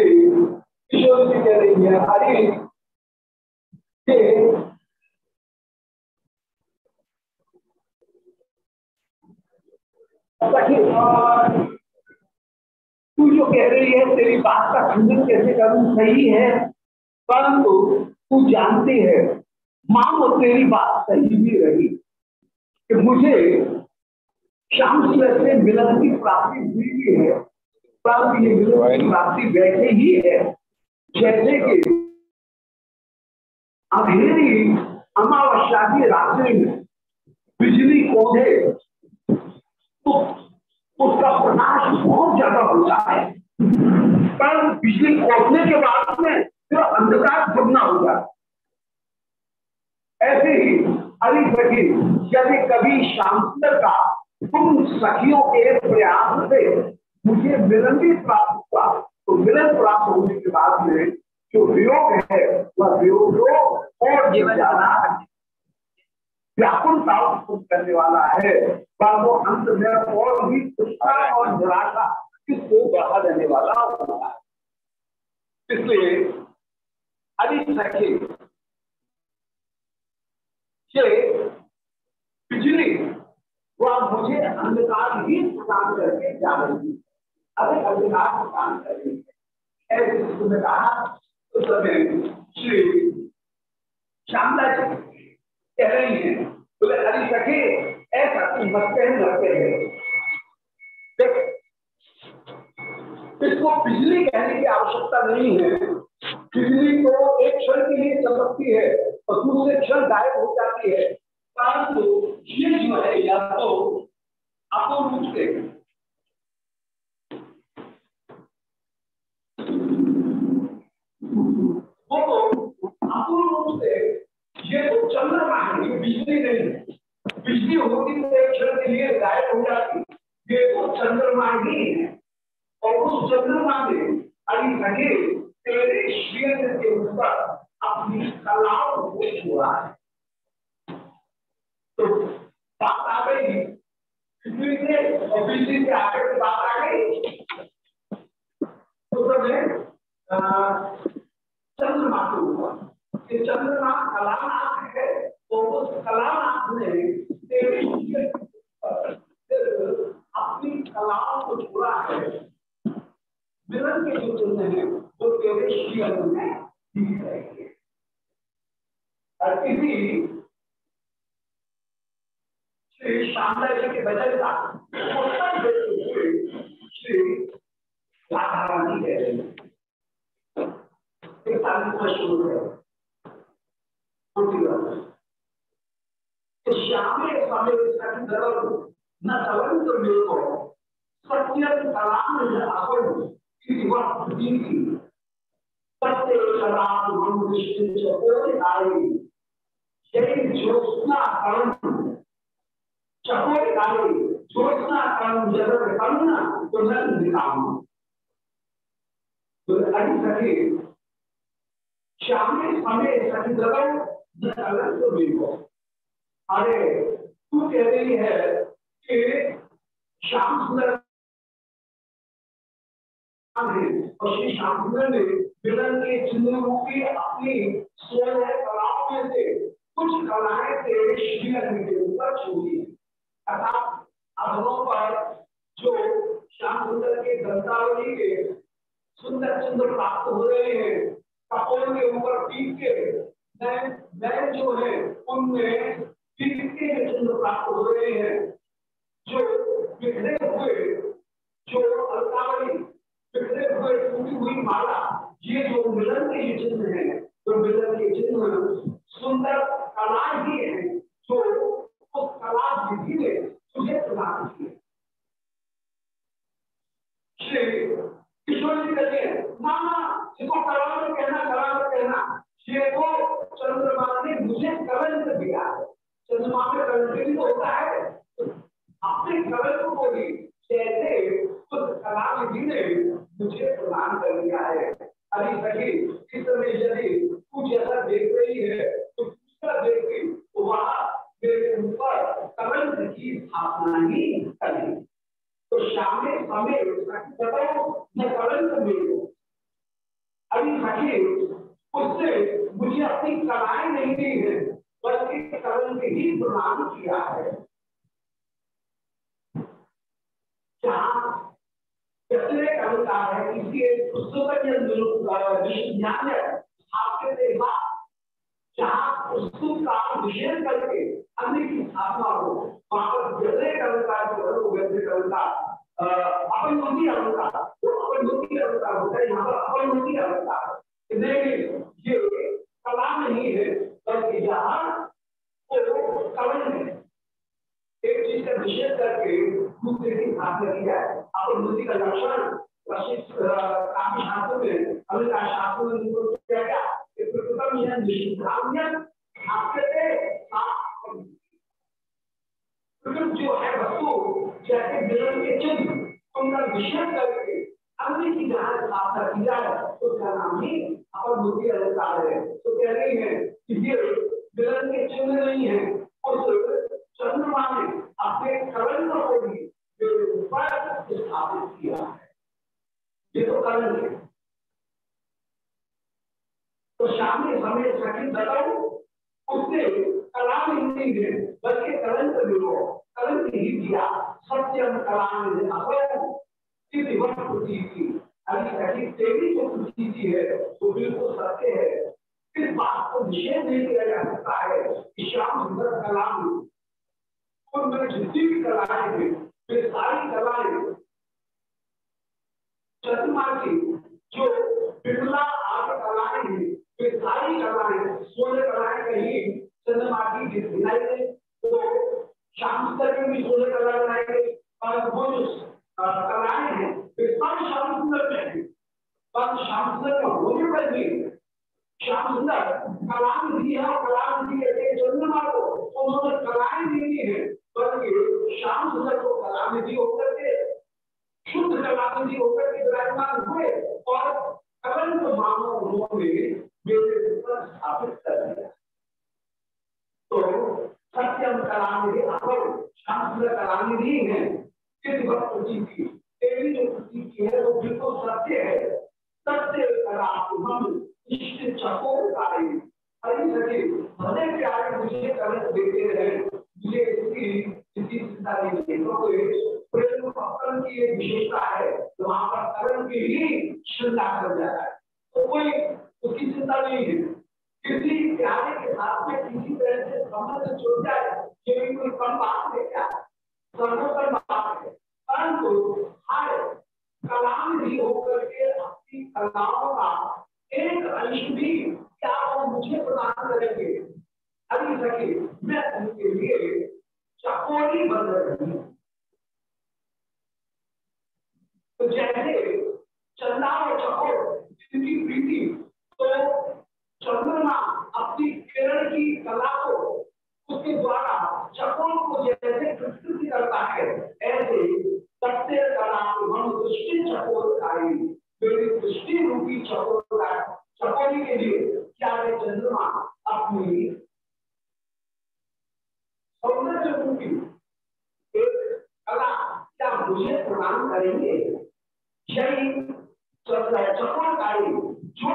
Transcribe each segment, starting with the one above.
जी कह रही है अरे तू जो कह रही है तेरी बात का खंडन कैसे करूँ सही है परंतु तू जानती है मानो तेरी बात सही भी रही कि मुझे श्याम से मिलन की प्राप्ति हुई भी है। ये प्राप्ति वैसे ही है। जैसे कि अंधेरी अमावस्या की रात्रि में बिजली कोधे तो उसका प्रकाश बहुत ज़्यादा होता है। पर बिजली खोदने के बाद में जो अंधकार खुदना होगा ऐसे ही अली सखी यदि कभी शांतर का तुम सखियों के प्रयास से मुझे मिलन भी प्राप्त हुआ। तो मिलन प्राप्त होने के बाद में जो वियोग है, वह वियोग और व्याकुलता उत्पन्न करने वाला है। पर वो अंत में और भी और निराशा इसको बढ़ा देने वाला होता है। इसलिए अधिक सखी बिजली, वह मुझे अंधकार ही प्रदान करके जा रही है। अधिक अंधकार प्रदान कर रही ऐसे कहा उस समय श्री श्यामला जी कह रही है बोले हरी सके ऐसा तुम मरते हैं मरते हैं इसको बिजली कहने की आवश्यकता नहीं है बिजली तो एक क्षण के लिए चमकती है और दूसरे क्षण गायब हो जाती है परंतु ये जो है या तो अपूर्ण रूप से वो अपूर्ण रूप से ये तो चंद्रमा है, ये बिजली नहीं है। बिजली होती तो एक क्षण के लिए गायब हो जाती। ये तो चंद्रमा ही है। और उस चंद्रमा में अभी लगे तेरे श्रेय के ऊपर अपनी कलाओं को छोड़ा है। तो बात आ गई। बिजली से और बिजली से आगे बात आ गई? तो चंद्रमा के ऊपर। चंद्रमा कलानाथ है तो उस कलानाथ ने अपनी कलाओं को छोड़ा है मिलन के जो चिन्ह है। वो तेरे शियल में इसी श्री शामला जी के वजह का श्री राधा रानी कह रही है शुरू है श्यामे समय न चलंत मेको सत्य कलाम अपन सत्य कलाम हम विष्णु चकोर आई जय ज्योत्ना कर्ण चकोर आई ज्योत्ना कर्ण जगत कर्ण तुझन निकाम तो अभी सके श्यामे समय सखी जगह तो देखो अरे, तू कह रही है कि श्याम सुंदर और श्री श्याम सुंदर ने मिलन के चिन्ह रूपी अपनी सोलह कलाओं में से कुछ कलाएँ तेरे श्रीअग्नि के ऊपर छोड़ी अर्थात अधरों पर जो श्याम सुंदर के दंतावली के सुंदर सुंदर प्राप्त हो रहे हैं कपोल के ऊपर पीट के, मैं जो है, उनमें प्राप्त हो रहे हैं, जो बिखरे हुए, जो बिखरे हुए, टूटी हुई माला, ये जो मिलन के चिन्ह है, जो मिलन के चिन्ह सुंदर कला ही है, जो उस कला विधि ने तुझे प्रदान की श्री किशोर जी कहते हैं मामा इसको कला में कहना कला में कहना। ये तो चंद्रमा ने मुझे कलंक दिया। चंद्रमा में कलंक भी तो होता है। अपने कलंक को भी जैसे उस कला विधि ने मुझे प्रदान कर दिया है। अरे सही इस समय यदि कुछ ऐसा देख रही है तो दूसरा के तो वहाँ मेरे ऊपर कलंक की स्थापना ही करेगी तो शाम में समय बताओ, मैं कलंक में अभी सखी उससे मुझे अपनी कलाएँ नहीं दी है, बल्कि कलंक ही प्रदान किया है। है पुस्तक का विषय करके अन्य की स्थापना हो, वहाँ पर जैसे कविता जो है वो वैसे कविता अपन नोटी अलंकार वो अपन नोटी अलंकार होता है, यहाँ पर अपन अलंकार लेकिन ये कला नहीं है, बल्कि यहाँ कवन है। एक चीज़ का निषेध करके दूसरे की स्थापना किया है अपन का लक्षण जो है वस्तु, जैसे मिलन के चिन्ह उनका निषेध करके अन्य की जहाँ स्थापना की जाए उसका नाम ही अपर बुद्धि अलंकार है तो कह रही है कि ये मिलन के चिन्ह नहीं है उस चंद्रमा ने अपने करण को भी स्थापित किया है ये तो करण है तो शामी समय सखी बताओ उसने कलाम नहीं है बल्कि कलंक दिलो कलंक ही दिया सत्यम कलाम ने प्रतीति अभी सखी तेरी जो प्रतीति है वो बिल्कुल सत्य है इस बात को निषेध नहीं किया जा सकता है कि श्याम सुंदर कलाम उनमें जितनी भी कलाएँ हैं वे सारी कलाएँ चंद्रमा की जो बिरला आग कलाएँ हैं वे सारी कलाएँ सोलह कलाएँ कहीं चंद्रमा की दिखाई दे तो शाम तक में भी सोलह कला बनाएँगे और वो जो कलाएँ हैं वे सब शाम सुंदर में है पर शाम सुंदर का होने पर भी श्याम सुंदर कलाम दी है और कलाम दी है चंद्रमा को उन्होंने कलाएँ दी है बल्कि श्याम सुंदर को कलाम दी होकर के शुद्ध कलाम दी होकर के विराजमान हुए और कलंक मानो उन्होंने मेरे ऊपर स्थापित कर दिया तो सत्यम कलानिधि अपर शास्त्र कलानिधि है किस की तेरी जो प्रतीति है वो बिल्कुल सत्य है सत्य हम इष्ट चकोर कार्य अरे सके भले प्यारे मुझे कलंक देते हैं मुझे इसकी इसकी चिंता नहीं है क्योंकि प्रेम भक्तन की एक विशेषता है तो वहाँ पर करण की ही श्रृंगार कर जाता है तो कोई उसकी चिंता नहीं है किसी प्यारे के साथ में किसी तरह से संबंध जुड़ जाए ये भी कोई कम बात है क्या सर्वोत्तम बात है। परंतु हर कलाम भी होकर के अपनी कलाओं का एक अंश भी क्या वो मुझे प्रदान करेंगे? अभी सके मैं उनके लिए चकोरी बन रही तो जैसे चंदा और चकोर जिनकी प्रीति तो चंद्रमा अपनी किरण की कला को उसके द्वारा चकोर को जैसे प्रस्तुत करता है, ऐसे सत्य कला दृष्टि रूपी चकोर चकोरी के लिए क्या है चंद्रमा अपनी सौंदर्य रूपी एक कला क्या मुझे प्रदान करेंगे? यही चक्रकारी जो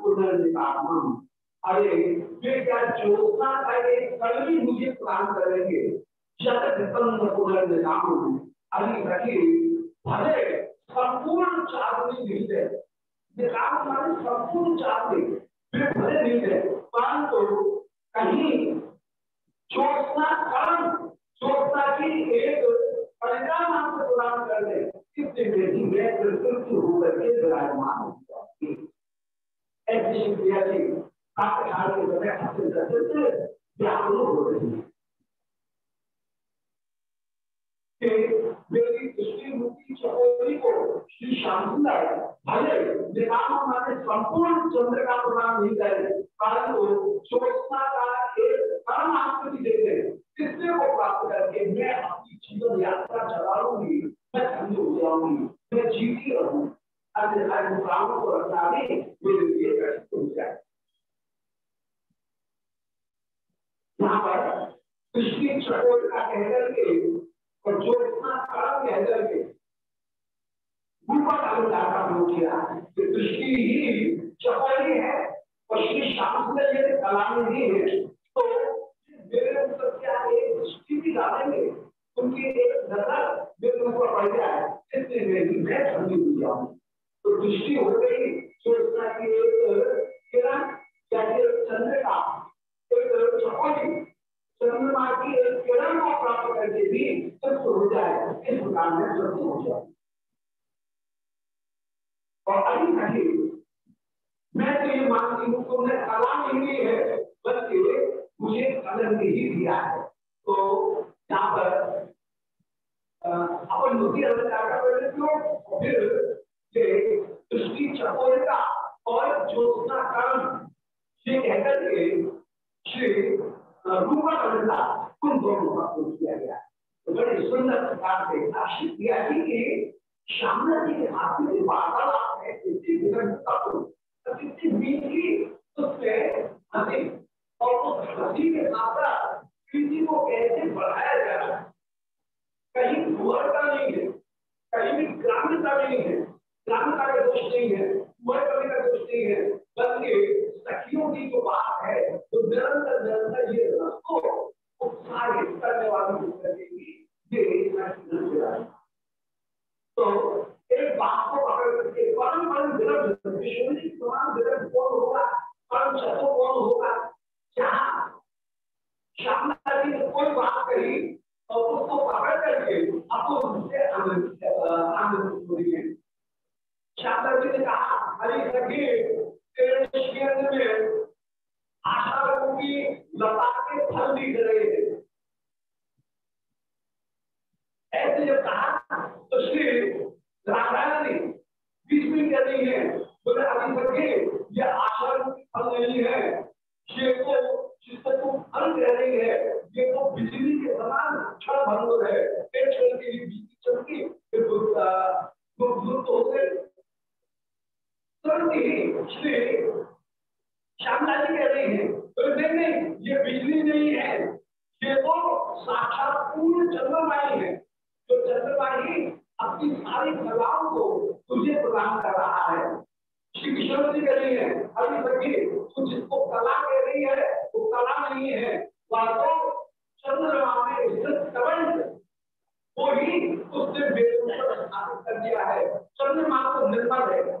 पुनर्निपातम अरे, वे क्या ज्योत्ना का एक कल भी मुझे प्रदान करेंगे? भले संपूर्ण हमारे संपूर्ण वे भले मिल परंतु कहीं ज्योत्ना कर्म ज्योत्ना की एक परिणाम आपको प्रदान कर दे इससे बेटी मैं होकर के विराजमान ऐसी क्रिया से काल के समय हासिल हो रही है मेरी दृष्टि मुक्ति चकोरी को श्री सुंदर भले निकाम हमारे संपूर्ण चंद्र का प्रदान नहीं करे परंतु ज्योत्ना का एक परम आकृति देते किसने को प्राप्त करके मैं अपनी जीवन यात्रा चला लूँगी मैं धन्य हो जाऊँगी मैं जीती रहूँ अन्यथा मुकामों को रखना भी मेरे लिए कष्ट हो जाए यहाँ पर कृष्ण चकोर का कहकर के और जो इतना कहकर के ऊपर अलंकार का वर्णन किया दृष्टि ही चपली है और श्री श्याम सुंदर यदि कला नहीं है तो मेरे ऊपर क्या एक दृष्टि भी डालेंगे उनकी एक नज़र मेरे ऊपर पड़ जाए इसलिए मेरी मैं ठंडी हुई जाऊँ तो दृष्टि हो गई सोचना की एक किरण या चंद्र का एक चपली चंद्रमा की एक किरण को प्राप्त करके भी तृप्त हो जाए इस प्रकार में तृप्त हो जाए और अभी कहीं मैं तो ये मानती हूँ कि उन्हें कला नहीं है बल्कि मुझे कलर ही दिया है तो यहाँ पर अपन मोदी अलंकार क्यों फिर दृष्टि चकोरिता और ज्योत्ना कर्म, ये कहकर के श्री उन दोनों का प्रयोग किया गया तो बड़े सुंदर प्रकार से आशित किया कि श्यामला जी के हाथ में वार्तालाप है कितनी विघटता को कैसे बढ़ाया जाए कहीं नहीं है कहीं भी ग्रामीणता नहीं है ग्रामीणता का दोष नहीं है करने का दोष नहीं है बल्कि सखियों की जो बात है तो निरंतर निरंतर ये रसों उत्साहित करने वाली करेगी ये तो एक बात को पकड़ करके, परम परम विरम समान विरम कौन होगा? परम चतो कौन होगा? जहाँ श्यामला जी कोई बात कही और उसको पकड़ करके आपको उनसे आनंद आनंद हो रही है जी ने कहा सखी में आशा रूपी लता के फल दिख रहे थे ऐसे जब कहा तो श्री रामायण बीच में कह रही है बोले अभी सके ये आशा फल नहीं है ये तो जिसको फल कह रही है ये तो बिजली के समान क्षण भंगुर है एक क्षण के लिए बिजली चमकी फिर हो गए तुरंत ही। श्री श्यामला जी कह रही है तो नहीं ये बिजली नहीं है ये तो साक्षात पूर्ण चंद्रमाई है जो चंद्रमाई अपनी सारी कलाओं को तुझे प्रदान कर रहा है श्री किशोर जी कह रही है अभी सभी तू जिसको कला कह रही है वो कला नहीं है वह तो चंद्रमा में स्थित कवंत वो ही उसने मेरे स्थापित कर दिया है। चंद्रमा को निर्मल है।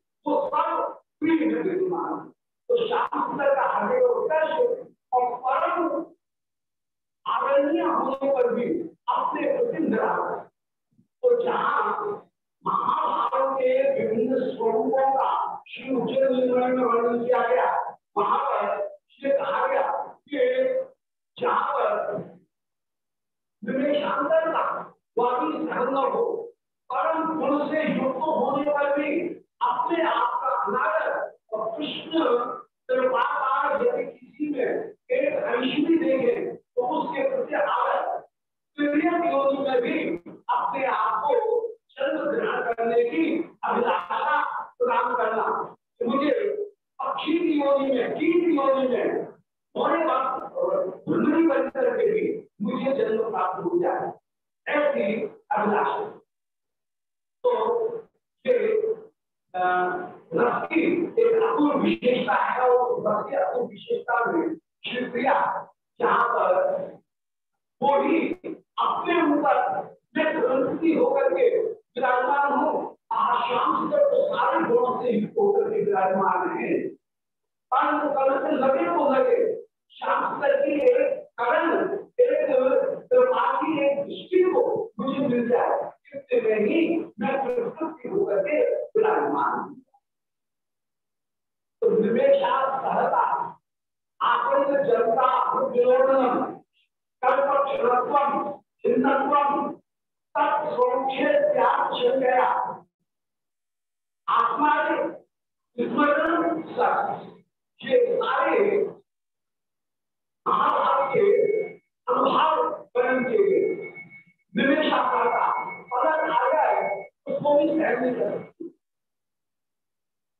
ये सारे आ जाए उसको भी सहन नहीं कर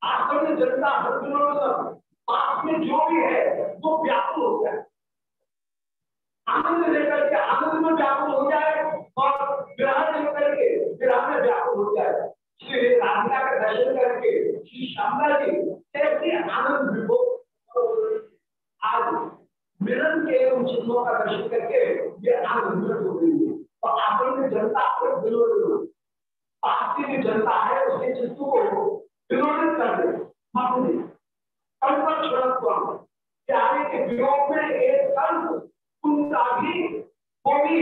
आजकल जनता में जो भी है वो व्याकुल हो जाए आनंद लेकर के आनंद में व्याकुल हो जाए और विराट लेकर के विराट में व्याकुल हो जाए राधिका का दर्शन करके श्री श्यामला जी कैसे आनंद आज मिलन के उन चिन्हों का दर्शन करके ये आनंद हो गई है और जनता को विरोध पार्टी की जनता है उसके चित्त को विरोधित कर दे मामूली कल पर प्यारे के विरोध में एक कल्प उनका भी वो भी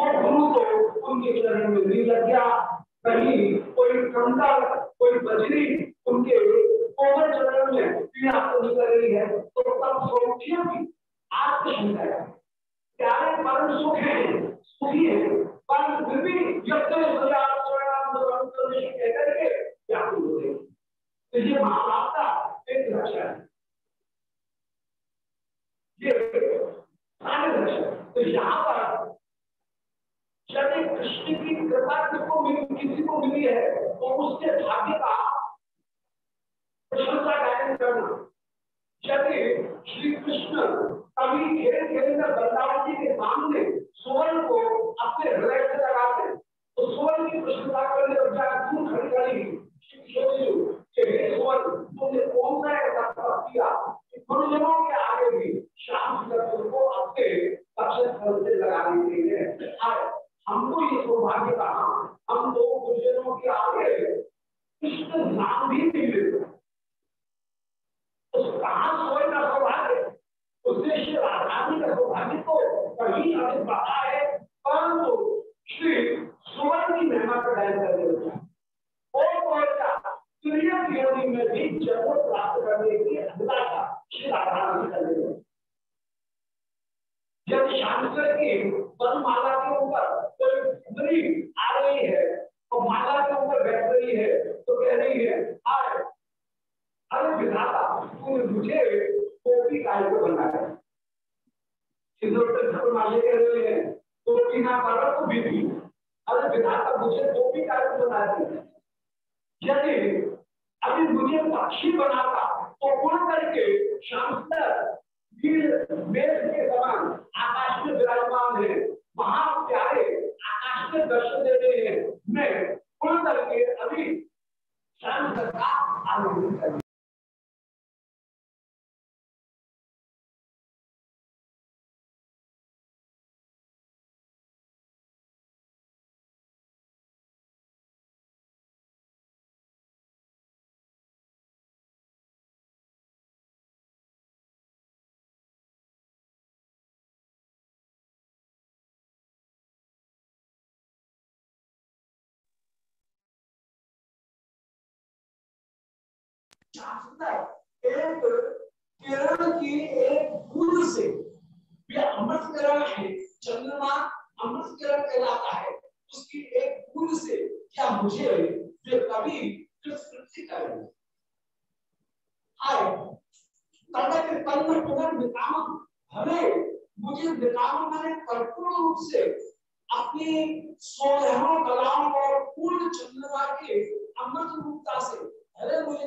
वो गुरु तो उनके चरण में नहीं लग गया। कहीं कोई कंकर कोई बजरी उनके कोमल चरण में पीड़ा तो नहीं कर रही है तो तब सौख्य भी आत्मशंका है। प्यारे परम सुख है, सुखी है, पर फिर भी यज्ञ कहकर के व्याकुल हो गए तो ये महाभारत का एक लक्ष्य है। ये सारे लक्ष्य। तो यहाँ पर कृष्ण की कृपा किसको मिली, किसी को मिली है तो उसके भाग्य का प्रशंसा गायन करना। यदि श्री कृष्ण कभी खेल खेल में बलराम जी के सामने सुवर्ण को अपने हृदय से लगा दे तो सुवर्ण की प्रशंसा करने पर क्यों खड़ी खड़ी तुमने कौन सा ऐसा किया गुरुजनों के आगे भी शाम को अपने लगाने के लिए हमको ये सौभाग्य कहा हम दो गुरुजनों के आगे कृष्ण नाम भी लेते उस सौभाग्य। उद्देश्य राधानी का सौभाग्य तो कहीं अधिक बढ़ा है, परंतु श्री सुवर्ण की महिमा का गायन करने और तुरिया योनि में भी जन्म प्राप्त करने की अभिलाषा श्री राधारानी करने जब शांकर की वनमाला के ऊपर कोई आ रही है और माला के ऊपर बैठ रही है तो कह रही है अरे अरे विधाता, तूने मुझे टोपी काय को बनाया टोपी ना करो तो विधि अरे विधाता मुझे टोपी काय को बनाया यदि अभी मुझे पक्षी बनाता तो उड़ करके शाम मेघ के समान आकाश में विराजमान है महा प्यारे आकाश में दर्शन दे रहे हैं। मैं उड़ करके अभी शाम का आनंद कर एक किरण की एक बूंद से यह अमृत किरण है चंद्रमा अमृत किरण कहलाता है उसकी एक बूंद से क्या मुझे वे कभी कृतकृति करेंगे हमें मुझे निकाम मैंने परिपूर्ण रूप से अपनी सोलहों कलाओं और पूर्ण चंद्रमा के अमृत रूपता से अरे मुझे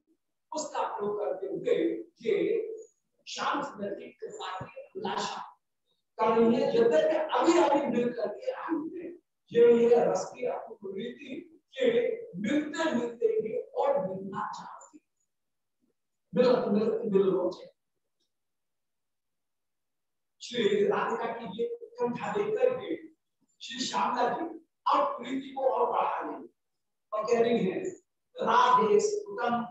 उसका प्रयोग करते हुए ये शांत नदी कृपा की अभिलाषा रही है यद्यपि अभी अभी मिल करके आई है। ये ये रस की रीति के मिलते मिलते ही और मिलना चाहती। मिल मिल मिल श्री राधिका की ये कंठा देख करके श्री श्यामला जी अब प्रीति को और बढ़ा रही और कह रही है, राधे सुतम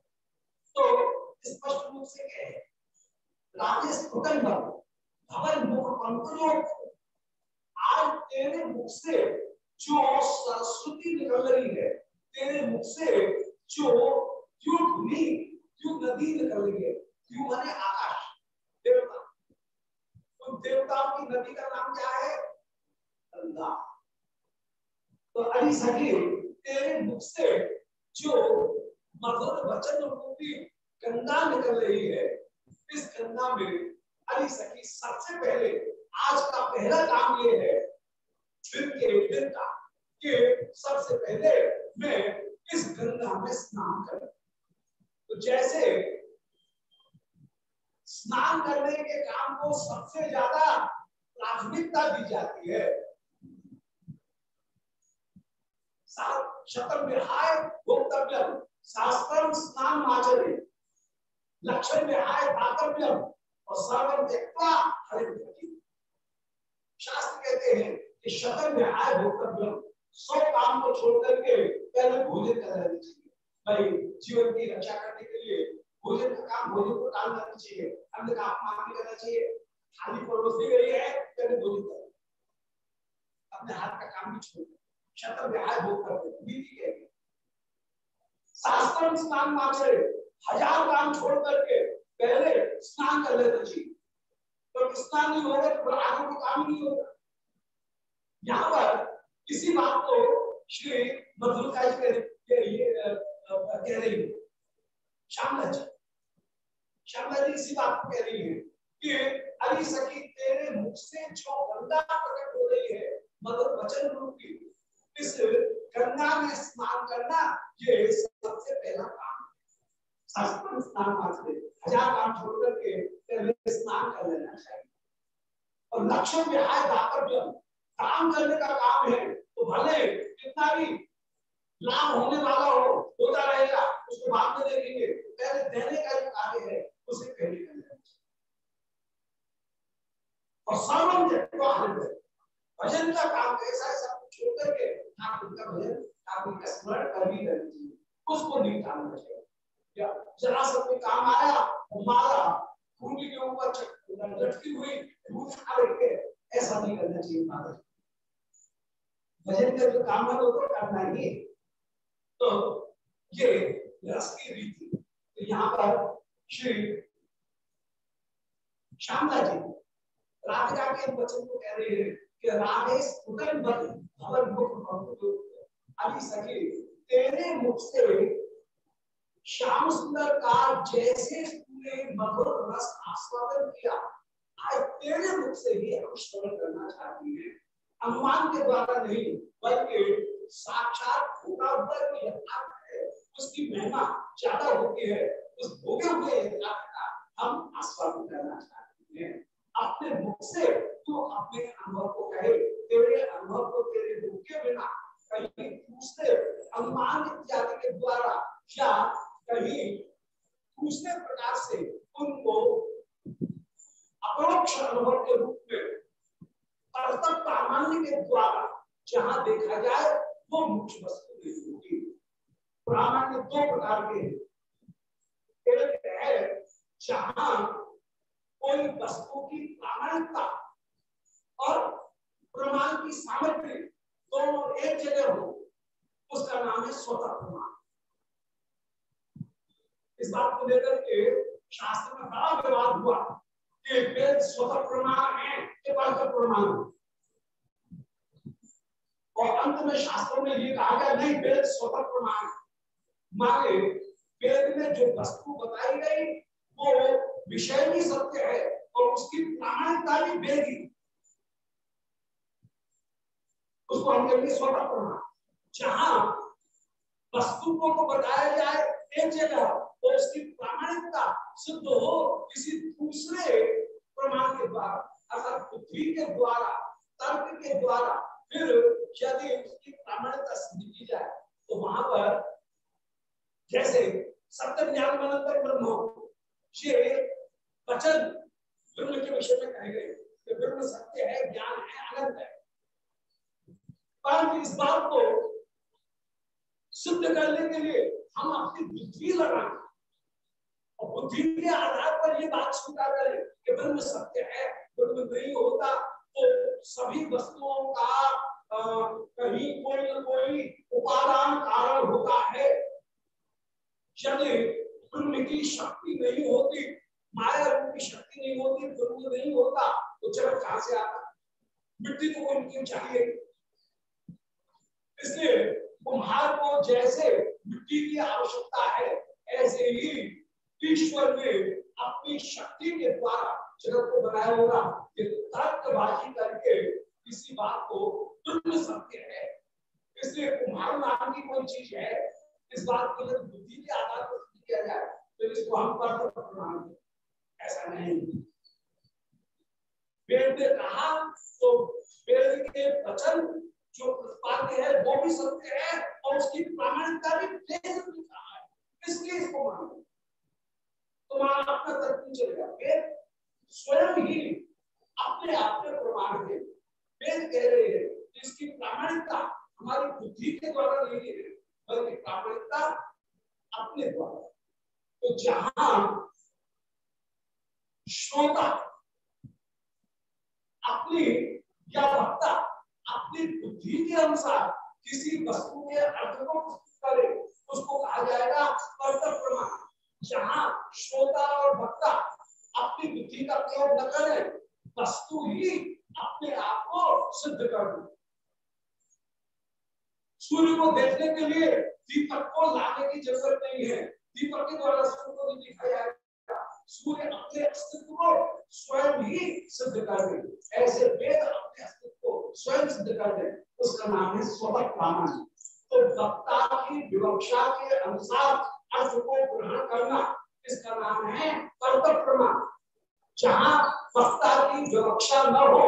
तो स्पष्ट रूप से कहे राजेश भवन मुख पंकजों आज तेरे मुख से जो सरस्वती निकल रही है, तेरे मुख से जो धुनी जो नदी निकल रही है क्यों माने आकाश, देवता। तो देवताओं की नदी का नाम क्या है? गंगा। तो अली सके तेरे मुख से जो मधुर वचन रूपी गंगा निकल रही है। इस गंगा में अली सखी सबसे पहले आज का पहला काम ये है, दिन के दिन का, कि सबसे पहले मैं इस गंगा में स्नान करूँ। तो जैसे स्नान करने के काम को सबसे ज़्यादा प्राथमिकता दी जाती है शतम विहाय भोक्तव्य शास्त्रम स्नान आचरे लक्षण विहाय दातव्यम और सर्वम त्यक्ता हरे शास्त्र कहते हैं कि शतम विहाय भोक्तव्यम सौ काम को छोड़ करके पहले भोजन कर लेना चाहिए। भाई, जीवन की रक्षा करने के लिए भोजन का काम भोजन को टाल करना चाहिए अन्न का अपमान नहीं करना चाहिए। थाली परोस दी गई है, पहले भोजन करो। अपने हाथ का काम भी छोड़। शतर विहाय करते नीति कहती शास्त्र स्नान माचे हज़ार काम छोड़ करके पहले स्नान कर लेते चाहिए तो स्नान नहीं होगा तो आगे को काम नहीं होगा। यहाँ पर किसी बात को श्री मधुरता जी कह रही है। श्यामला जी। श्यामला जी इसी बात को कह रही है कि अली सखी, तेरे मुख से जो गंगा प्रकट हो रही है, मधुर वचन रूपी, इस गंगा में स्नान करना ये सबसे पहला काम शास्त्र स्नान मात्र हज़ार काम छोड़ करके पहले स्नान कर लेना चाहिए। और लक्ष्य विहाय दातव्य काम करने का काम है तो भले कितना भी लाभ होने वाला हो, होता रहेगा, उसको बाद में देखेंगे। पहले देने का जो कार्य है, उसे पहले कर लेना चाहिए। और सर्वम भजन का काम ऐसा ऐसा छोड़ करके ठाकुर का भजन ठाकुर का स्मरण कर चाहिए उसको नहीं टालना चाहिए जरा सब में काम आया माला खूंटी के ऊपर लटकी हुई दूध खा रही ऐसा नहीं करना चाहिए महाराज भजन का जो काम है वो तो करना ही तो ये रस की रीति। तो यहाँ पर श्री श्यामला जी राधिका के वचन को कह रहे हैं कि राधे भवन मुख अभी सके तेरे मुख से श्याम सुंदर का जैसे तूने मधुर रस आस्वादन किया, आज तेरे मुख से ही हम श्रवण करना चाहते हैं। अनुमान के द्वारा नहीं, बल्कि साक्षात भोगा हुआ यथार्थ है, उसकी महिमा ज़्यादा होती है, उस भोगे हुए यथार्थ का हम आस्वादन करना चाहते हैं। अपने मुख से तू अपने अनुभव को कहे, तेरे अनुभव को तेरे मुख के बिना कहीं दूसरे अनुमान इत्यादि के द्वारा या कहीं? दूसरे प्रकार से उनको अपरोक्ष अनुभव के रूप में परतक प्रामाण्य के द्वारा जहाँ देखा जाए, वो मुख्य वस्तु नहीं होगी प्रामाण्य दो प्रकार के एक है जहाँ कोई वस्तु की प्रामाणिकता और प्रमाण की सामग्री दोनों तो एक जगह हो, उसका नाम है स्वतः प्रमाण। इस बात को लेकर के शास्त्र में बड़ा विवाद हुआ कि वेद स्वतः प्रमाण है कि परत प्रमाण और अंत में शास्त्रों में ये कहा गया, नहीं वेद स्वतः प्रमाण माने, वेद में जो वस्तु बताई गई, वो विषय भी सत्य है और उसकी प्रामाणिकता भी वेद उसको हम कहेंगे स्वतः प्रमाण जहाँ वस्तु को तो बताया जाए, एक जगह और उसकी प्रामाणिकता सिद्ध हो, किसी दूसरे प्रमाण के द्वारा, अर्थात बुद्धि के द्वारा, तर्क के द्वारा, फिर यदि उसकी प्रामाणिकता सिद्ध की जाए तो वहाँ पर जैसे सत्य ज्ञान मनंतर ब्रह्म वचन ब्रह्म के विषय में कहे गए ब्रह्म सत्य है, ज्ञान है आनंद है। परंतु इस बात को सिद्ध करने के लिए हम अपनी बुद्धि लगाएँ। और बुद्धि के आधार पर ये बात स्वीकार करें कि ब्रह्म सत्य है ब्रह्म नहीं होता तो सभी वस्तुओं का कहीं कोई ना कोई उपादान कारण होता है। यदि ब्रह्म की शक्ति नहीं होती, माया रूप की शक्ति नहीं होती, ब्रह्म नहीं होता तो जगत कहाँ से आता? मिट्टी तो कोई चाहिए। इसलिए कुम्हार को जैसे मिट्टी की आवश्यकता है, ऐसे ही ईश्वर ने अपनी शक्ति के द्वारा जगत को बनाया होगा कि तर्कबाजी करके किसी बात को तुल्य सत्य है। इसलिए कुम्हार नाम की कोई चीज़ है, इस बात को जब बुद्धि के आधार पर किया जाए तो इसको हम पर प्रमाण ऐसा नहीं। वेद ने कहा तो वेद के वचन जो प्रतिपाद्य है, वो भी सत्य है और उसकी प्रामाणिकता भी वेद कहा है? इसलिए इसको मानो तो अपना तर्क नहीं चलेगा वेद स्वयं ही अपने आप में प्रमाण है वेद कह रहे हैं इसकी प्रामाणिकता हमारी बुद्धि के द्वारा नहीं है, बल्कि प्रामाणिकता अपने द्वारा तो जहाँ श्रोता अपनी या वक्ता अपनी बुद्धि के अनुसार किसी वस्तु के अर्थ को करे, उसको कहा जाएगा प्रमाण। जहाँ श्रोता और वक्ता अपनी बुद्धि का प्रयोग न करे, वस्तु ही अपने आप को सिद्ध कर दे। सूर्य को देखने के लिए दीपक को लाने की ज़रूरत नहीं है। दीपक के द्वारा सूर्य को नहीं दिखाया जाएगा। सूर्य अपने अस्तित्व को स्वयं ही सिद्ध कर दे ऐसे वेद अपने अस्तित्व स्वयं सिद्ध कर दे उसका नाम है स्वतः प्रामाण तो वक्ता की विवक्षा के अनुसार अर्थ को ग्रहण करना इसका नाम है कर्तव्य प्रमाण। जहाँ वक्ता की विवक्षा न हो,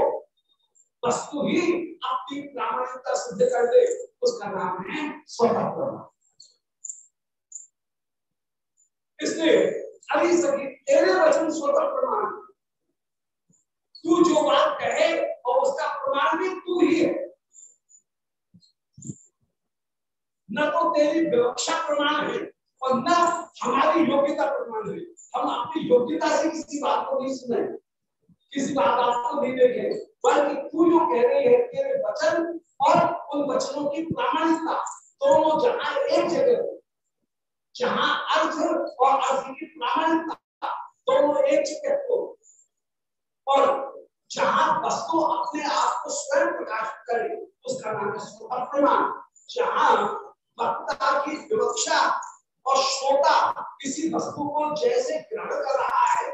वस्तु ही अपनी प्रामाणिकता सिद्ध कर दे, उसका नाम है स्वतः प्रमाण। इसलिए अभी सभी तेरे वचन स्वतः प्रमाण तू जो बात कहे और उसका प्रमाण भी तू ही है। न तो तेरी विवक्षा प्रमाण है और न हमारी योग्यता प्रमाण है। हम अपनी योग्यता से किसी बात को नहीं सुने किसी बात आपको नहीं देखे बल्कि तू जो कह रही है तेरे वचन और उन वचनों की प्रामाणिकता दोनों जहाँ एक जगह जहाँ अर्थ और अर्थ की प्रामाणिकता दोनों एक जगह हो और जहाँ वस्तु अपने आप को स्वयं प्रकाशित करे उसका नाम है स्वतः प्रमाण जहाँ वक्ता की विवक्षा और श्रोता किसी वस्तु को जैसे ग्रहण कर रहा है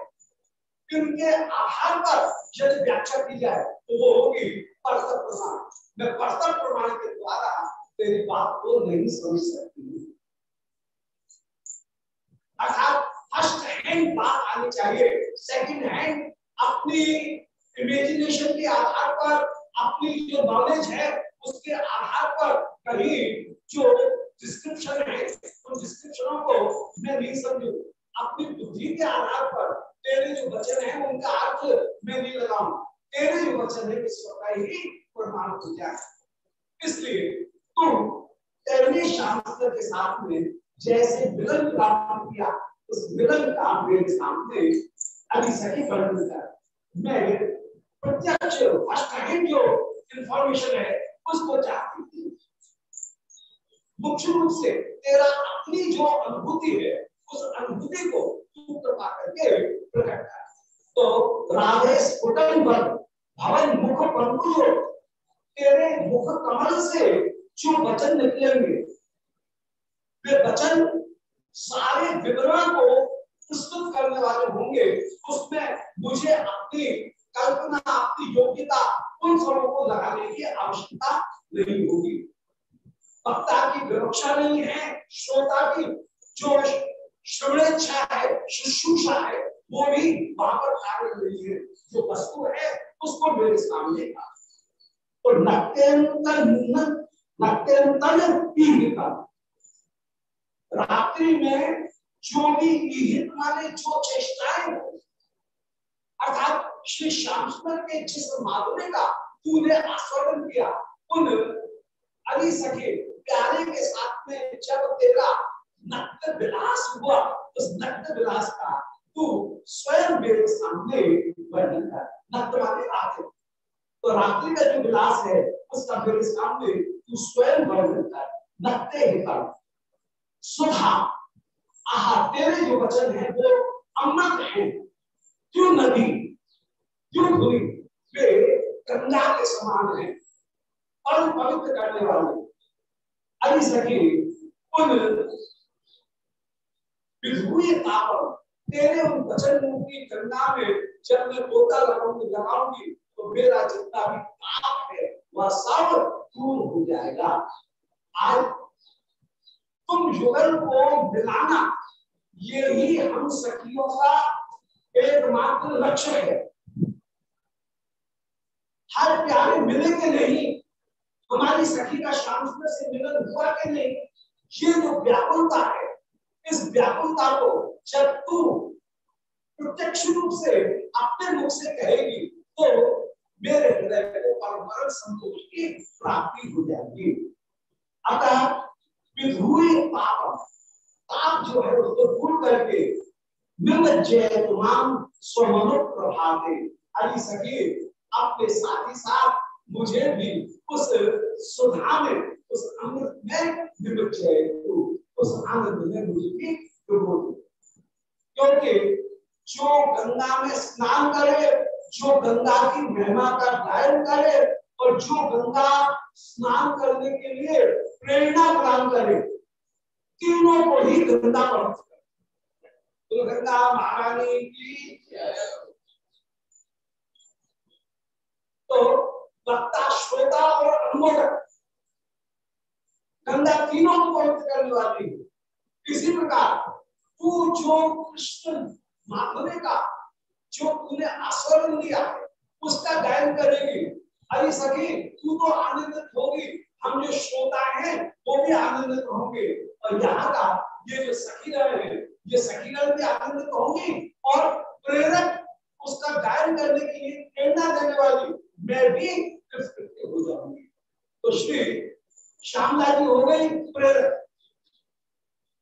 इनके आधार पर यदि व्याख्या की जाए तो वो होगी परसत प्रमाण मैं परतर प्रमाण के द्वारा तेरी बात को नहीं समझ सकती। हूँ अर्थात फ़र्स्ट हैंड बात आनी चाहिए सेकंड हैंड अपनी इमेजिनेशन के आधार पर, अपनी जो नॉलेज है, उसके आधार पर कहीं जो डिस्क्रिप्शन है, उन डिस्क्रिप्शनों को मैं नहीं समझू। अपनी बुद्धि के आधार पर तेरे जो वचन है, उनका अर्थ मैं नहीं लगाऊ। तेरे जो वचन है विश्व का ही प्रमाण हो जाए। इसलिए तुम तेरे शास्त्र के साथ में जैसे मिलन प्राप्त किया, उस मिलन का मेरे सामने अभी सही वर्णन कर मैं प्रत्यक्ष फ़र्स्ट जो इंफॉर्मेशन है, उसको चाहती थी मुख्य रूप से तेरा अपनी जो अनुभूति है, उस अनुभूति को तू कृपा करके प्रकट कर। तो राधे स्फुटन पर भवन मुख पंकुज तेरे मुख कमल से जो वचन निकलेंगे, वे वचन सारे विवरण को प्रस्तुत करने वाले होंगे, उसमें मुझे अपनी कल्पना, अपनी योग्यता उन सबों को लगाने की आवश्यकता नहीं होगी। वक्ता की विवक्षा नहीं है, श्रोता की जो श्रवणेच्छा है, शुश्रूषा है, वो भी वहाँ पर कार्य नहीं है। जो वस्तु है, उसको मेरे सामने का तो नत्यंतन नत्यंतन रात्रि में जो भी ईहित माने जो चेष्टाएँ अर्थात श्री श्याम के जिस माधुर्य का तूने आस्वादन किया, उन अली सके प्यारे के साथ में जब तेरा नक्त विलास हुआ, उस नक्त विलास का तू स्वयं मेरे सामने वर्णन कर नक्त माने आते तो रात्रि का जो विलास है, उसका मेरे सामने तू स्वयं वर्णन कर नक्ते हिता सुधा आहा, तेरे जो वचन है, वो अमृत है। क्यों नदी क्यों धुरी वे गंगा के समान है, और पवित्र करने वाले। अभी सके उन तापन तेरे उन वचन की गंगा में जब मैं गोता लगाऊँगी लगाऊँगी तो मेरा जितना भी पाप है, वह सब दूर हो जाएगा। आज तुम युगल को मिलाना ये ही हम सखियों का एकमात्र लक्ष्य है। हर प्यारे मिलेंगे नहीं, हमारी सखी का शाम से मिलन हुआ कि नहीं, ये जो व्याकुलता है, इस व्याकुलता को जब तू प्रत्यक्ष रूप से अपने मुख से कहेगी तो मेरे हृदय को परम संतोष की प्राप्ति हो जाएगी। अतः विधुई पाप पाप जो है उसको दूर करके निर्मजय तमाम स्वमनो प्रभाते। अली सके अपने साथ ही साथ मुझे भी उस सुधा में, उस अमृत में निर्मजय उस आनंद में मुझे भी क्योंकि जो गंगा में स्नान करे, जो गंगा की महिमा का गायन करे, और जो गंगा स्नान करने के लिए प्रेरणा प्रदान करे तीनों को ही गंगा पर तो महारानी की तो श्वेता और अनुमोदक गंगा तीनों को पवित्र करने वाली। इसी प्रकार, तू जो कृष्ण माधुर्य का, जो तूने आस्वादन लिया है उसका गायन करेगी। अरे सखी, तू तो आनंदित होगी। हम जो श्रोता हैं, वो भी आनंदित होंगे। और यहाँ का ये जो सखीगण है, ये सखीगण भी आनंदित होंगी। और प्रेरक उसका गायन करने के लिए प्रेरणा देने वाली मैं भी हो जाऊँगी। तो श्री श्यामला जी हो गई प्रेरक।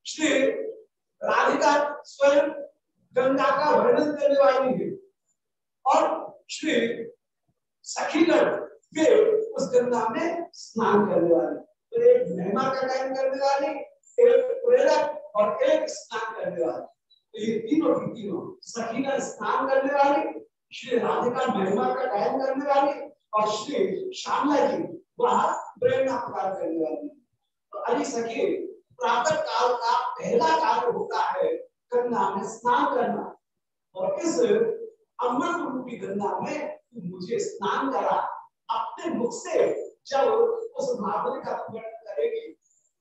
श्री राधिका स्वयं गंगा का वर्णन करने वाली है। और श्री सखीगण वे उस गंगा में स्नान करने वाले। तो एक महिमा का गायन करने वाली एक प्रेरक और एक स्नान करने वाले। तो ये तीनों की तीनों सखीगण स्नान करने वाली, श्री राधिका महिमा का गायन करने वाली और श्री श्यामला जी वह प्रेरणा प्रदान करने वाली। तो अली सखी, प्रातः काल का पहला कार्य होता है गंगा में स्नान करना। और इस अमृत रूपी गंगा में मुझे स्नान करा। अपने मुख से जब उस माधुरी का वर्णन करेगी,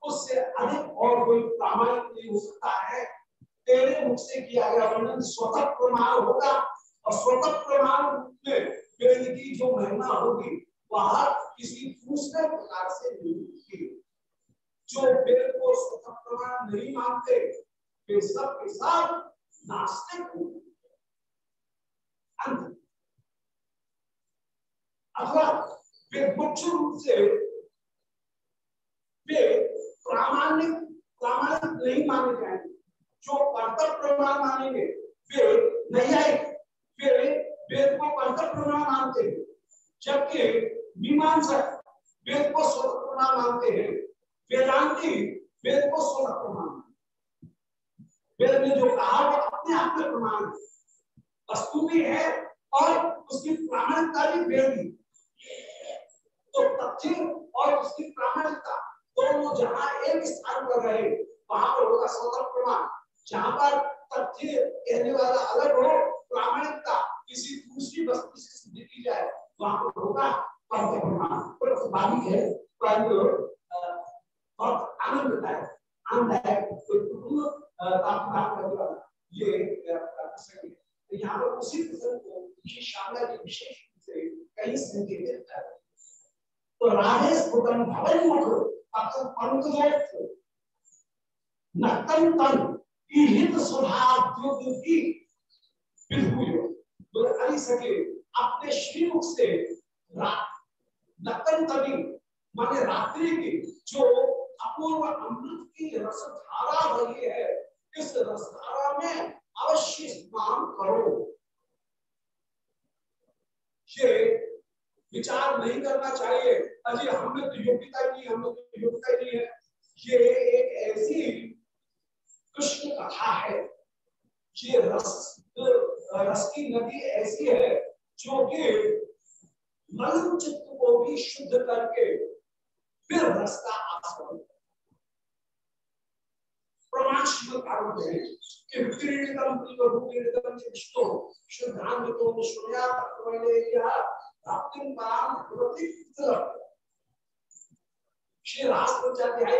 उससे अधिक और कोई प्रामाणिक नहीं हो सकता है। तेरे मुख से किया गया वर्णन स्वतः प्रमाण होगा और स्वतः प्रमाण में वेद की जो महिमा होगी, वह किसी दूसरे प्रकार से नहीं होगी। जो वेद को स्वतः प्रमाण नहीं मानते, वे सब के साथ नास्तिक होंगे। अथवा वे मुख्य रूप से वे प्रामाणिक प्रामाणिक नहीं माने जाएँगे। जो परतर प्रमाण मानेंगे, वे नहीं वे वेद को परतर प्रमाण मानते हैं। जबकि मीमांसक वेद को स्वतः प्रमाण मानते हैं। वेदांति वेद को स्वतः प्रमाण वेद ने जो कहा वो अपने आप में प्रमाण है। वस्तु भी है और उसकी प्रामाणिकता भी बेहदी तो तथ्य और उसकी प्रामाणिकता दोनों तो जहाँ एक स्थान पर रहे, वहाँ पर होगा स्वतंत्र प्रमाण। जहाँ पर तथ्य कहने वाला अलग हो, प्रामाणिकता किसी दूसरी वस्तु से सिद्ध की जाए, वहाँ पर होगा प्रमाण। स्वाभाविक है ये पर उसी को विशेष रूप से कई संकेतित कर तो राधे स्फुटन भवन पंकज नक्तन तन हित स्वभावी विधुयो सके, अपने श्रीमुख से तनी, माने रात्रि की जो अपूर्व अमृत की रसधारा रही है, इस रसधारा में अवश्य स्नान करो। ये विचार नहीं करना चाहिए। अजी, हमने तो योग्यता की, हमने तो योग्यता की है। ये एक ऐसी कृष्ण कथा है। ये रस रस की नदी ऐसी है जो कि मल चित्त को भी शुद्ध करके फिर रस का आस्वादन प्रमाण है। कि प्रवणे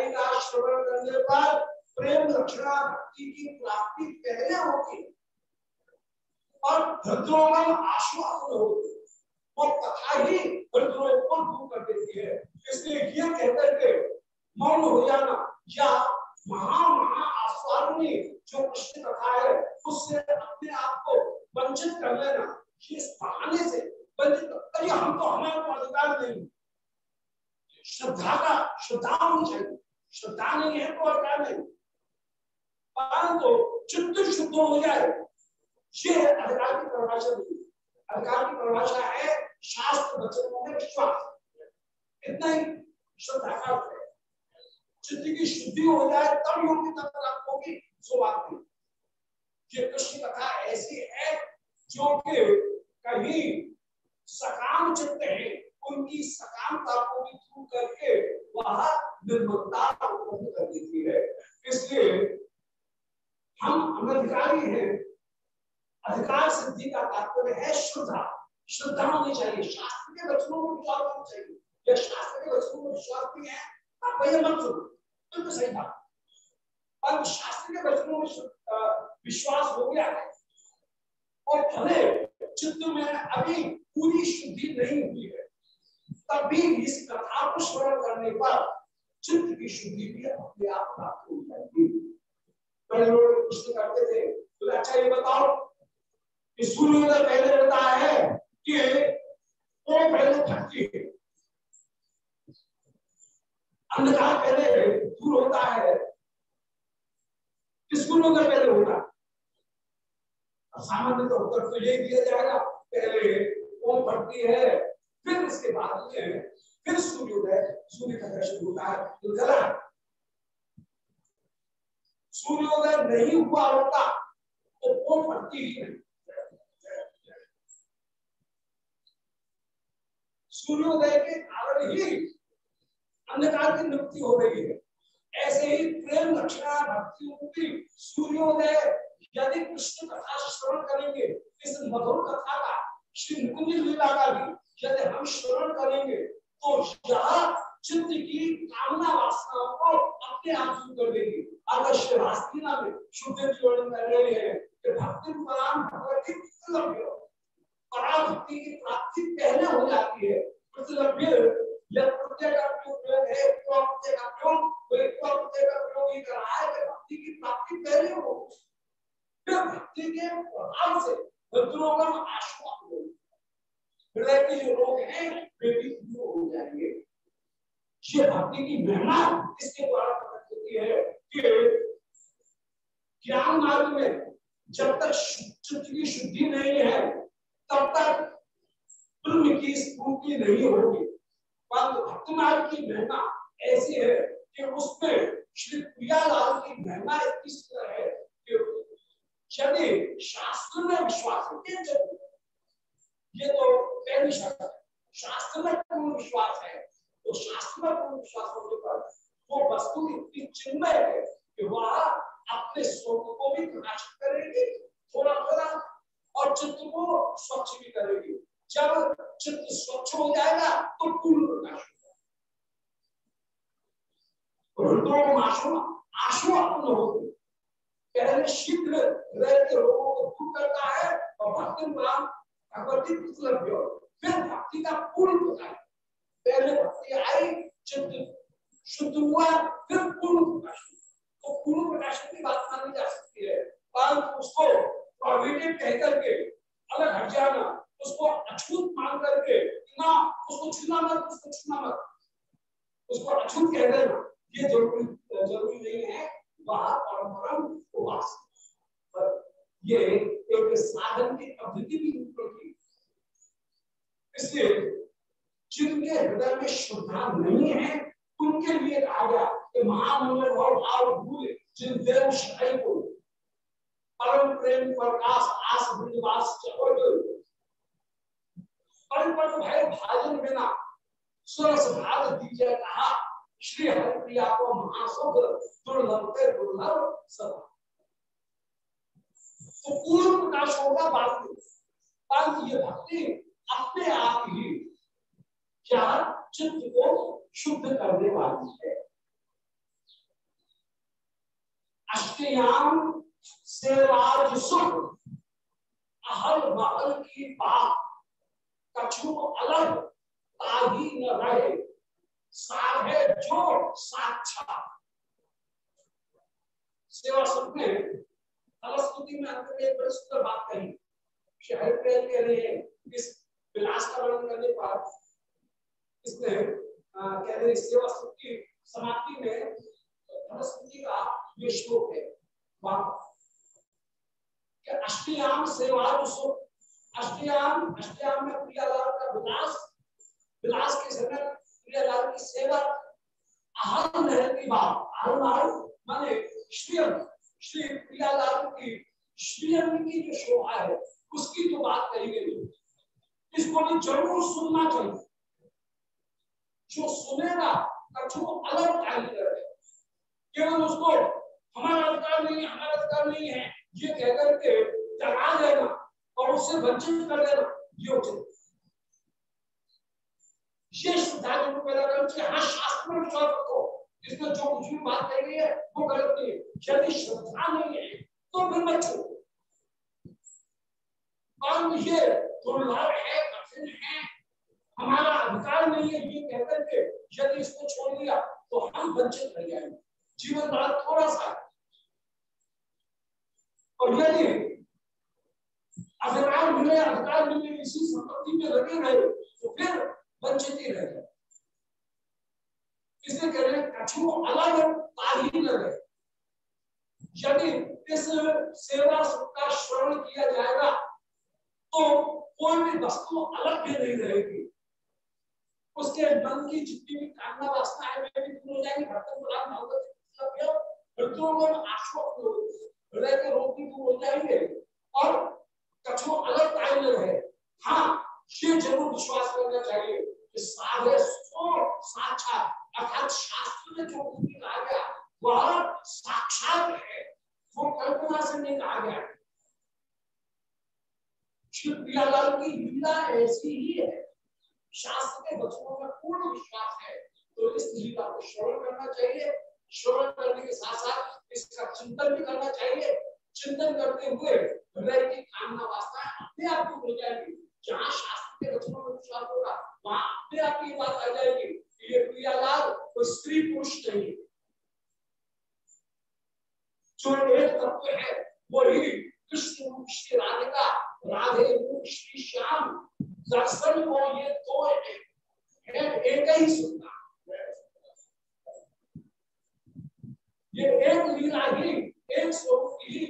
यह श्रवण करने पर प्रेम रक्षणा भक्ति की प्राप्ति पहले होगी और भद्रोगम आश्वासन होगी। वो कथा ही भद्रोग को दूर कर देती है। इसलिए ये कहकर के मौन हो जाना या महा महा आस्वादनी जो कृष्ण कथा है, उससे अपने आप को वंचित कर लेना इस बहाने से अरे हम तो हमारे को अधिकार नहीं श्रद्धा का, श्रद्धा होनी चाहिए। श्रद्धा नहीं है तो अधिकार नहीं। परंतु चित्त शुद्ध हो जाए, ये अधिकार की परिभाषा नहीं अधिकार की परिभाषा है शास्त्र वचनों में विश्वास। इतना ही श्रद्धा का है। चित्त की शुद्धि हो जाए, तब योग्यता प्राप्त होगी सो बात नहीं। कृष्ण कथा ऐसी है, जो कि कहीं सकाम चित्त है, उनकी सकामता को भी दूर करके वह निर्मलता उत्पन्न कर देती है। इसलिए हम अनधिकारी हैं, अधिकार सिद्धि का तात्पर्य है श्रद्धा। श्रद्धा होनी चाहिए, शास्त्र के वचनों में विश्वास होना चाहिए। या शास्त्र के वचनों में विश्वास नहीं है आप भैया मत सुनो बिल्कुल सही बात पर शास्त्र के वचनों में विश्वास हो गया है। और भले चित्त में अभी पूरी शुद्धि नहीं हुई है। तभी इस कथा को स्मरण करने पर चित्त की शुद्धि भी अपने आप प्राप्त हो जाएगी। पहले लोग प्रश्न करते थे तो अच्छा ये बताओ, कि सूर्योदय पहले बताया है कि वो पहले थकती है? अंधकार पहले दूर होता है। किसको लोग पहले होगा? सामान्य तो उत्तर तो यही दिया जाएगा, पहले ओम बढ़ती है, फिर इसके बाद में, फिर सूर्योदय सूर्य का दर्शन होता है तो गलत सूर्योदय नहीं हुआ होता तो ओम बढ़ती ही नहीं। सूर्योदय के कारण ही अंधकार की निवृत्ति हो रही है। ऐसे ही प्रेम रक्षणा भक्ति सूर्योदय यदि कृष्ण कथा श्रवण करेंगे, इस मधुर कथा का श्री मुकुंद लीला का भी यदि हम श्रवण करेंगे तो चित्त की कामना वासनाओं को अपने आप दूर कर देगी। अगर श्री में शुद्ध वर्णन कर रहे हैं कि भक्ति पराम भगवती पराभक्ति की प्राप्ति पहले हो जाती है। है भक्ति प्राप्ति पहले हो। फिर भक्ति के प्रभाव से रुद्रोगम आश्वास हो हृदय के जो रोग हैं, वे भी दूर हो जाएँगे। ये भक्ति की महिमा इसके द्वारा प्रकट होती है कि ज्ञान मार्ग में जब तक चित्त की शुद्धि नहीं है, तब तक ब्रह्म की स्फूर्ति नहीं होगी। परंतु भक्तमार्ग की महिमा ऐसी है कि उसमें श्री प्रियालाल की महिमा इतनी सुंदर है कि यदि शास्त्र में विश्वास है ये तो पहली शर्त है। शास्त्र में पूर्ण विश्वास है। तो शास्त्र में पूर्ण विश्वास होने पर वो वस्तु इतनी चिन्मय है कि वह अपने स्वरूप को भी प्रकाशित करेगी, थोड़ा थोड़ा, और चित्त को स्वच्छ भी करेगी। जब चित्त स्वच्छ हो जाएगा तो पूर्ण प्रकाश होगा पहले शीघ्र हृदय के रोगों को दूर करता है, और भक्ति भगवती फिर भक्ति का पूर्ण प्रकाश पहले भक्ति आई चित्त शुद्ध हुआ, फिर पूर्ण प्रकाश तो पूर्ण प्रकाश की बात मानी जा सकती है। परंतु उसको प्रोहिबिटेड कह करके, अलग हट जाना, उसको अछूत मान करके, ना, उसको छूना मत, उसको छूना मत। उसको अछूत कह देना, ये ज़रूरी ज़रूरी नहीं है। वह परंपरा पर ये एक साधन की पद्धति भी की इसलिए जिनके हृदय में शुद्धा नहीं है, उनके लिए कहा गया कि महामंगल भाव भाव भूल, जिन देव शाही को परम प्रेम, प्रकाश, आस ब्रजवास परिपट भय भाजन बिना सुरस भाग दीजिए कहा, श्री हरिप्रिया को महासुख दुर्लभ दुर्लभ सब तो पूर्ण प्रकाश होगा में परंतु ये भक्ति अपने आप ही क्या चित्त को शुद्ध करने वाली है। अष्टयाम सेवाज सुख, अहल महल की बात कछु अलग ताही न रहे सार जो साक्षात। सेवा सुख में फलस्तुति में अंत में बड़ी सुंदर बात कही शहर प्रेम के लिए इस विलास का वर्णन करने पर इसमें कह रहे सेवा की समाप्ति में धनस्मृति का ये श्लोक है। अष्टयाम सेवा अष्टयाम अष्टयाम में प्रियालाल का विलास विलास के समय प्रियालाल की सेवा महल की बात। महल माने श्रीयम। श्री प्रियालाल की श्रीयम की जो शोभा है, उसकी तो बात कही गई इसको भी ज़रूर सुनना चाहिए जो सुनेगा कछु अलग है केवल उसको, हमारा अधिकार नहीं है, हमारा अधिकार नहीं है, ये कहकर के डरा देना और उससे वंचित कर देना, ये उचित ये को पैदा करना चाहिए हाँ शास्त्र में विश्वास रखो। इसमें जो कुछ भी बात कही गई है, वो गलत नहीं है यदि श्रद्धा नहीं है तो फिर मत छोड़ो ये दुर्लभ है, कठिन है, हमारा अधिकार नहीं है ये कहकर के यदि इसको छोड़ दिया तो हम वंचित रह जाएँगे। जीवन बड़ा थोड़ा सा और यदि अधिकार मिले अधिकार मिले, इसी संपत्ति में लगे रहे तो फिर वंचित ही रह जाए इसलिए कह रहे कछु अलग तालीम रहे यदि इस सेवा का श्रवण किया जाएगा तो कोई भी वस्तु अलग भी नहीं रहेगी। उसके मन की जितनी भी कामना वासना है, वे भी दूर हो जाएँगे। भक्तन प्रधान भागवत हृदय के रोग भी दूर हो जाएँगे और कछु अलग टाइम है हाँ ये ज़रूर विश्वास करना चाहिए कि साधे साक्षात अर्थात शास्त्र में जो कुछ कहा गया, वह साक्षात है, वो कल्पना से नहीं कहा गया। श्री प्रियालाल की लीला ऐसी ही है। शास्त्र के वचनों में पूर्ण विश्वास है। तो इस लीला को श्रवण करना चाहिए। श्रवण करने के साथ साथ इसका चिंतन भी करना चाहिए। चिंतन करते हुए हृदय की कामना वास्ता अपने आप को हो जाएगी। जहाँ शास्त्र के वचनों में विश्वास होगा, वहाँ अपने आप की बात आ जाएगी। ये प्रियालाल कोई स्त्री पुरुष नहीं जो एक तत्व है वही कृष्ण रूप श्री राधिका राधे रूप श्री श्याम, दर्शन को ये दो है। एक ही सुनना ये एक लीला ही, एक स्वरूप ही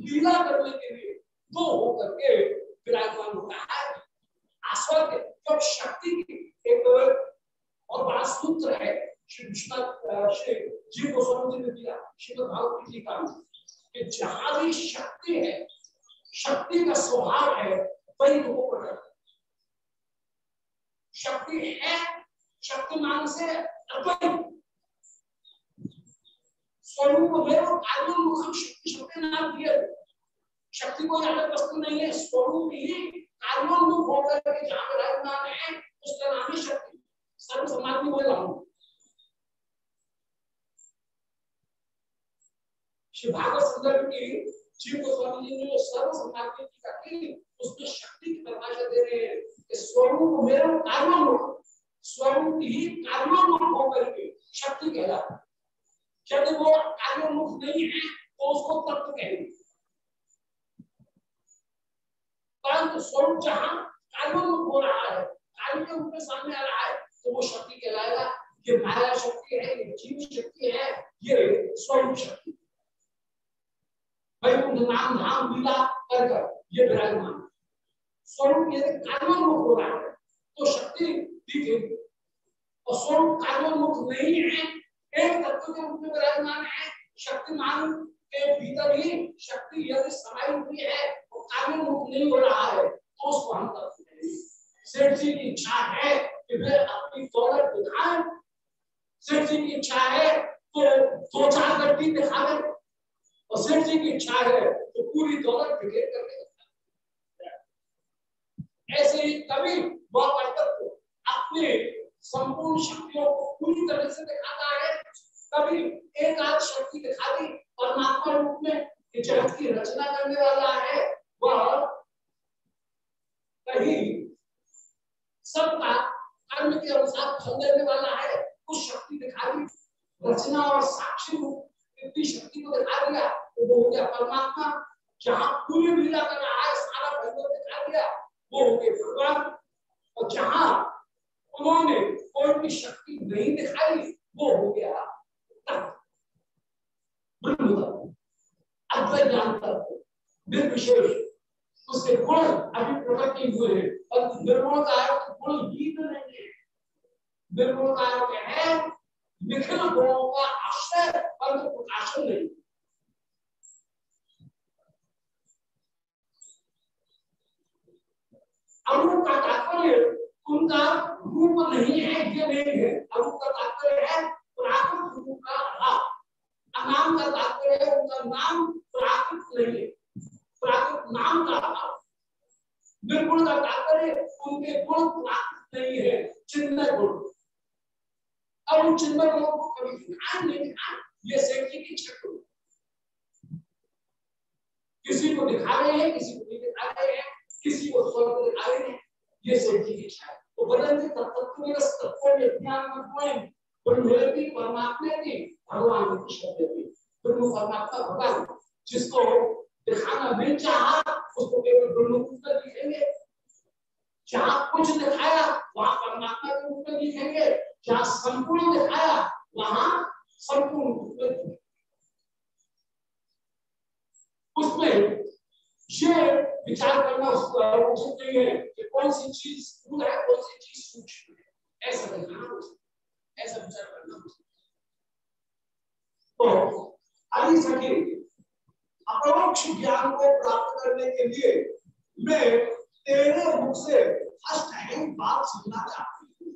लीला करने के लिए दो होकर के विराजमान होता है। आस्वाद जब शक्ति की एक और बड़ा सूत्र है। श्री विश्वनाथ श्री जी गोस्वामी जी ने दिया श्रीमद भागवत जी का कि जहाँ भी शक्ति है, शक्ति का स्वभाव है, वही लोगों को प्रकट शक्ति है शक्तिमान से अद्वैत स्वरूप में वो कार्योन्मुखम शक्ति शक्ति नाम दिए। शक्ति कोई अलग वस्तु नहीं है स्वरूप ही कार्योन्मुख होकर के जहाँ विराजमान है, उसका नाम ही शक्ति सर्व समाज में बोल रहा हूँ श्री भागवत संदर्भ की जीव गोस्वामी जी ने सर्व समाज की करके उसमें शक्ति की परिभाषा दे रहे हैं स्वरूप मेरा कार्योन्मुख स्वरूप ही कार्योन्मुख होकर के शक्ति कहलाता यदि वो कार्योन्मुख नहीं है तो उसको तत्व कहेंगे परंतु स्वरूप जहाँ कार्योन्मुख हो रहा है कार्य के रूप में सामने आ रहा है तो वो शक्ति कहलाएगा। ये माया शक्ति है, ये जीव शक्ति है, ये स्वरूप शक्ति वैकुंठ नाम धाम लीला कर कर ये विराजमान स्वरूप यदि कार्योन्मुख हो रहा है तो शक्ति दिखे और स्वरूप कार्योन्मुख नहीं है, एक तत्व के रूप में विराजमान है। शक्तिमान के भीतर ही शक्ति यदि समाई हुई है तो कार्य मुक्त नहीं हो रहा है तो उसको हम तत्व सेठ जी की इच्छा है कि वे अपनी दौलत दिखाए सेठ जी की इच्छा है तो दो चार गड्डी दिखावे और सेठ जी की इच्छा है तो पूरी दौलत बिखेर करके ऐसे ही कभी वह अपने संपूर्ण शक्तियों को पूरी तरह से दिखाता है। कभी एक आध शक्ति दिखा दी, परमात्मा रूप में कि जगत की रचना करने वाला है, वह कहीं सबका कर्म के अनुसार फल देने वाला है उस शक्ति दिखा दी रचना और साक्षी रूप इतनी शक्ति को दिखा दिया तो वो हो गया परमात्मा, जहाँ पूरी लीला कर रहा है, सारा भगवत दिखा दिया, वो हो गए भगवान। और जहाँ उन्होंने कोई भी शक्ति नहीं दिखाई, वो हो गया अद्वैत निर्विशेष। उसके गुण अभी प्रकट नहीं हुए हैं। और निर्गुण का अर्थ गुण ही तो नहीं है। निर्गुण का अर्थ है, निखिल गुणों का आश्रय, परंतु प्रकाशन नहीं। अरूप का तात्पर्य, उनका रूप नहीं है, ये नहीं है। अरूप का तात्पर्य है प्राकृत रूप का अभाव। अनाम का तात्पर्य है, उनका नाम प्राकृत नहीं है। प्राकृत नाम का अभाव निर्गुण का तात्पर्य, उनके गुण प्राकृत नहीं है चिन्ह गुण। अब उन चिन्ह गुणों को कभी ध्यान नहीं ध्यान ये सेठी की छठ किसी को दिखा रहे हैं, किसी को नहीं दिखा रहे हैं, किसी को स्वर्ग दिखा रहे हैं, ये सेठी की है तो बदलते तत्व में तत्व में ध्यान ब्रह्मेति परमात्मा की, भगवान की शब्द थी ब्रह्म, परमात्मा, भगवान, जिसको दिखाना नहीं चाहा, उसको केवल ब्रह्म में दिखेंगे जहाँ कुछ दिखाया, वहाँ परमात्मा के में दिखेंगे जहाँ संपूर्ण दिखाया, वहाँ संपूर्ण में उसमें ये विचार करना उसको उचित नहीं है कि कौन सी चीज़ स्थूल है, कौन सी चीज़ सूक्ष्म है। ऐसा दिखाना ऐसा विचार करना तो आदि सके अपरोक्ष ज्ञान को प्राप्त करने के लिए मैं तेरे मुख से फ़र्स्ट हैंड बात सुनना चाहती हूँ।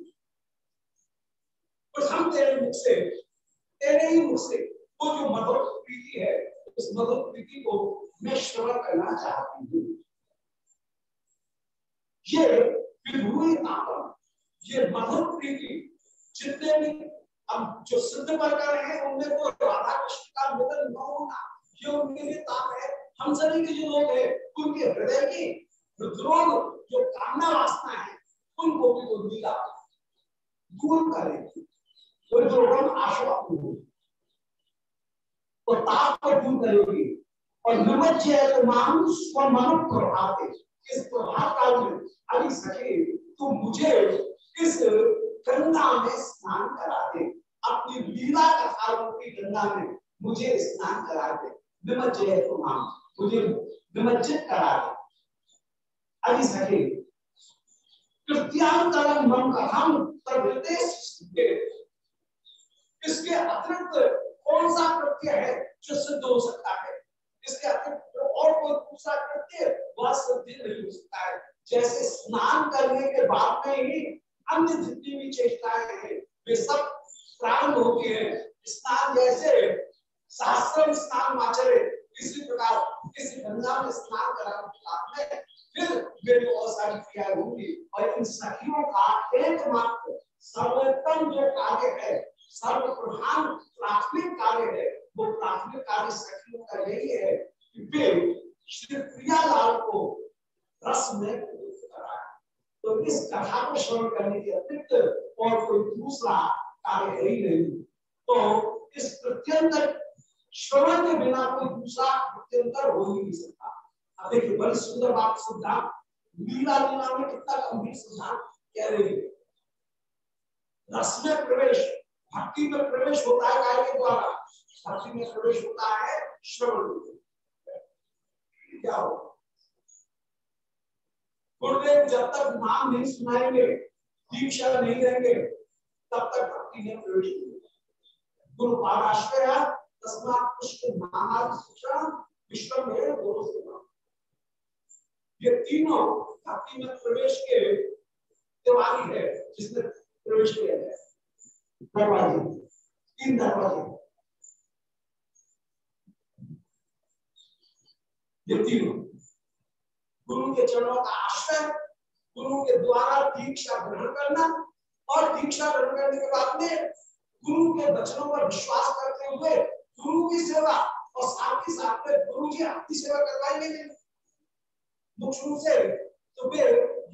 प्रथम तेरे मुख से, तेरे ही मुख से वो जो मधुर प्रीति है, उस मधुर प्रीति को मैं श्रवण करना चाहती हूँ। ये ये मधुर प्रीति जितने भी अब जो सिद्ध वर्कर है, उनमें तो राधा कृष्ण का मिलन न होना ये उनके लिए ताप है, हम सभी के जो लोग हैं, उनके हृदय की हृदरोग जो कामना वासना है, उनको भी तो लीला दूर करेगी हृदरोग आशा तो ताप को दूर करेगी और प्रभाते इस प्रभाव अभी सके तो मुझे इस गंगा में स्नान करा दे अपनी लीला कथा रूपी गंगा में मुझे स्नान करा दे मुझे निमज्जित करा दे। अभी सके। कृत्यांतरम कथम इसके अतिरिक्त कौन सा कृत्य है जो सिद्ध हो सकता है? इसके अतिरिक्त और कोई दूसरा कृत्य वह सिद्धि नहीं हो सकता है। जैसे स्नान करने के बाद में ही अन्य जितनी भी चेष्टाएँ हैं, वे सब प्रारंभ होती है। स्नान जैसे शास्त्र स्नान आचरे इसी प्रकार इस गंगा में स्नान कराने के बाद में फिर मेरी बहुत सारी क्रियाएँ होंगी। और इन सखियों का एकमात्र सर्वोत्तम जो कार्य है सर्व प्रधान प्राथमिक कार्य है, वो प्राथमिक कार्य सखियों का यही है कि वे श्री प्रियालाल को रस में तो इस कथा को श्रवण करने के अतिरिक्त और कोई दूसरा कार्य है ही नहीं। तो इस प्रत्यंतर श्रवण के बिना कोई दूसरा प्रत्यंतर हो ही नहीं सकता। अब देखिए, बड़ी सुंदर बात सिद्धांत लीला लीला में कितना गंभीर सिद्धांत कह रही है। रस में प्रवेश, भक्ति में प्रवेश होता है गाय के द्वारा। भक्ति में प्रवेश होता है श्रवण क्या हो? गुरुदेव, जब तक नाम नहीं सुनाएँगे दीक्षा नहीं देंगे, तब तक भक्ति में प्रवेश गुरु पाराश्रय ये तीनों भक्ति में प्रवेश के तिवारी है, जिसने प्रवेश किया है। दरवाजे, तीन दरवाजे। ये तीनों। गुरु के चरणों का आश्रय गुरु के द्वारा दीक्षा ग्रहण करना और दीक्षा ग्रहण करने के बाद में गुरु के वचनों पर विश्वास करते हुए गुरु की सेवा और साथ ही साथ में गुरु जी आपकी सेवा करवाएँगे। मुख्य रूप से तो वे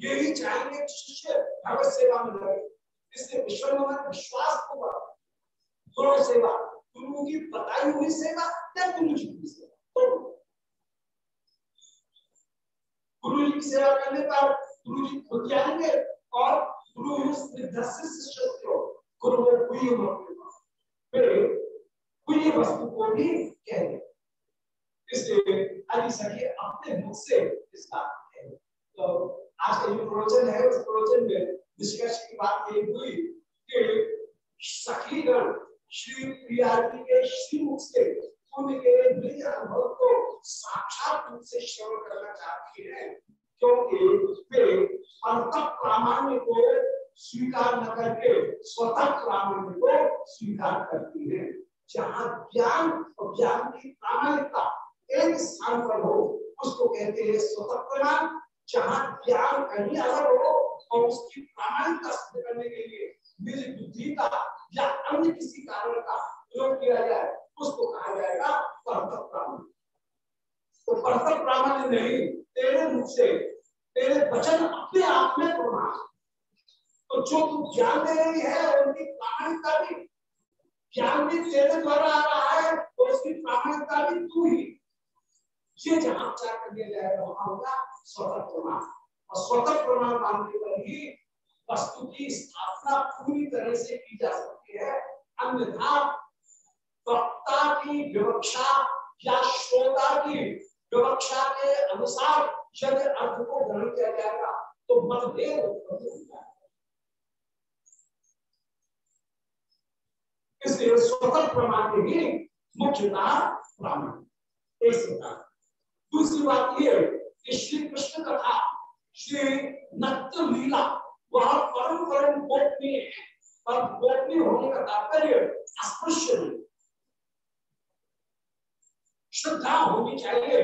यही चाहेंगे शिष्य भगवत सेवा में लगे। इसलिए विश्व में विश्वास को गुरु सेवा, गुरु की बताई हुई सेवा या गुरु जी की सेवा? तो गुरु जी की सेवा करने पर गुरु जी खुद जाएँगे और गुरु गुरु कोई वस्तु को भी कहेंगे इसलिए अली सखी अपने मुख से इसका तो आज का जो प्रवचन है, उस प्रवचन में निष्कर्ष की बात यही हुई कि सखीगण श्री प्रिया के श्री मुख से उनके निज अनुभव को साक्षात रूप से श्रवण करना चाहती है, क्योंकि वे अंत प्रामाण्य को स्वीकार न करके स्वतः प्रामाण्य को स्वीकार करती है। जहाँ ज्ञान और ज्ञान की प्रामाणिकता। एक स्थान पर हो, उसको कहते हैं स्वतः प्रमाण। जहाँ ज्ञान कहीं अलग हो और उसकी प्रामाणिकता सिद्ध करने के लिए मेरी बुद्धि का या अन्य किसी कारण का प्रयोग किया जाए, उसको कहा जाएगा परतक प्रामाण्य तो परतक प्रामाण्य नहीं, तेरे मुख से, तेरे वचन अपने आप में प्रमाण। तो जो तू ज्ञान दे रही है, उनकी प्रामाणिकता भी ज्ञान भी तेरे द्वारा आ रहा है तो उसकी प्रामाणिकता भी तू ही। ये जहाँ विचार कर दिया जाएगा वहाँ होगा स्वतः प्रमाण और स्वतः प्रमाण मानने पर ही वस्तु की स्थापना पूरी तरह से की जा सकती है। अन्यथा वक्ता की विवक्षा या श्रोता की विवक्षा के अनुसार यदि अर्थ को ग्रहण किया जाएगा तो मतभेद उत्पन्न हो इसलिए स्वतंत्र प्रमाण ही। मुख्यता प्रमाण एक दूसरी बात यह कि श्री कृष्ण कथा श्री नत्य लीला वह परम परम गोपनीय है। पर गोपनीय होने का तात्पर्य अस्पृश्य श्रद्धा होनी चाहिए।